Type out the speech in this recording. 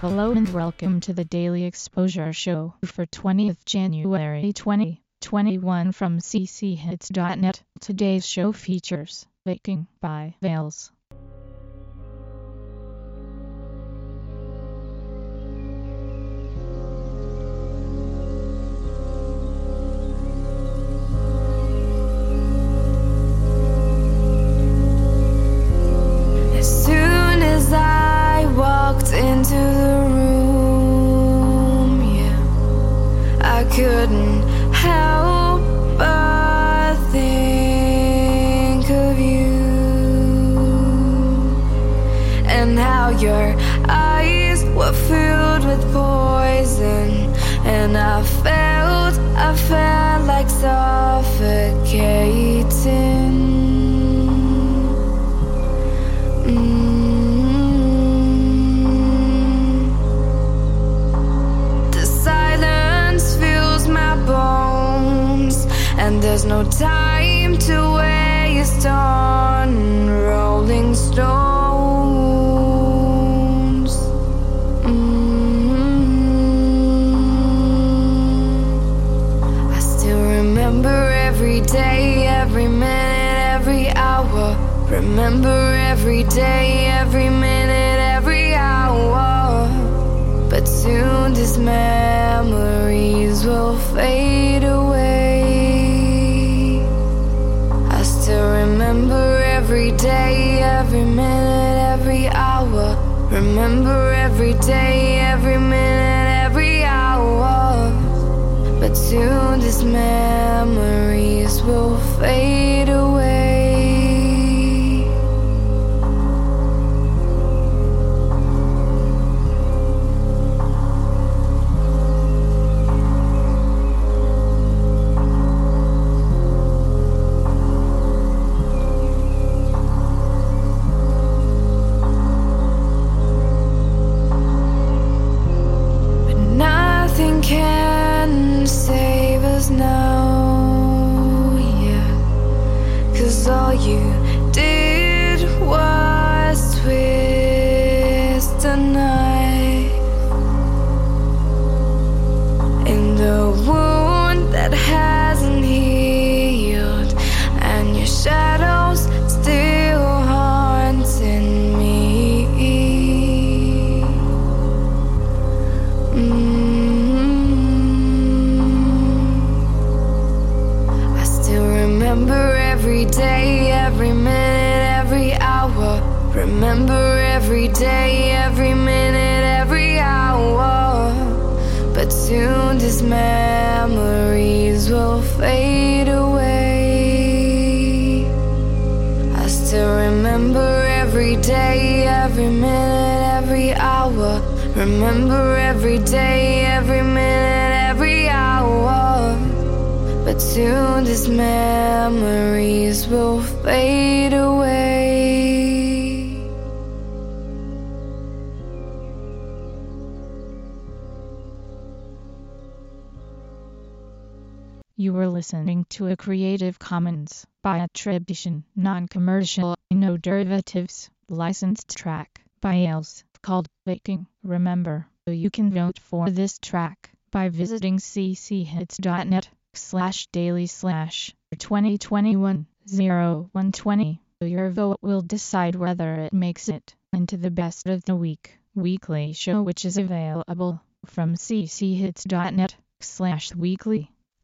Hello and welcome to the Daily Exposure Show for 20th January 2021 from cchits.net. Today's show features Baking by Vales. I felt, I felt like suffocating. Mm. The silence fills my bones, and there's no time to waste on rolling stones. Remember every day, every minute, every hour. But soon these memories will fade away. I still remember every day, every minute, every hour. Remember every day, every minute, every hour. But soon these memories will fade you did was Remember every day, every minute, every hour. But soon these memories will fade away. I still remember every day, every minute, every hour. Remember every day, every minute, every hour. But soon these memories will fade away. You were listening to a Creative Commons by attribution, non-commercial, no derivatives, licensed track by Els called Baking. Remember, you can vote for this track by visiting cchits.net slash daily slash 2021 0120. Your vote will decide whether it makes it into the best of the week weekly show which is available from cchits.net slash weekly.